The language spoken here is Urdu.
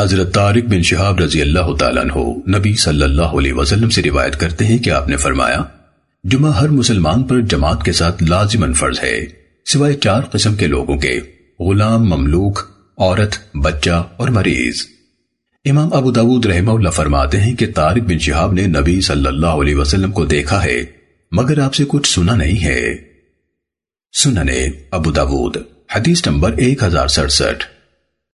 حضرت طارق بن شہاب رضی اللہ تعالیٰ عنہ نبی صلی اللہ علیہ وسلم سے روایت کرتے ہیں کہ آپ نے فرمایا، جمعہ ہر مسلمان پر جماعت کے ساتھ لازمن فرض ہے، سوائے چار قسم کے لوگوں کے، غلام، مملوک، عورت، بچہ اور مریض۔ امام ابو داود رحمہ اللہ فرماتے ہیں کہ طارق بن شہاب نے نبی صلی اللہ علیہ وسلم کو دیکھا ہے، مگر آپ سے کچھ سنا نہیں ہے۔ سننے ابو داود، حدیث نمبر ایک ہزار سڑسٹھ۔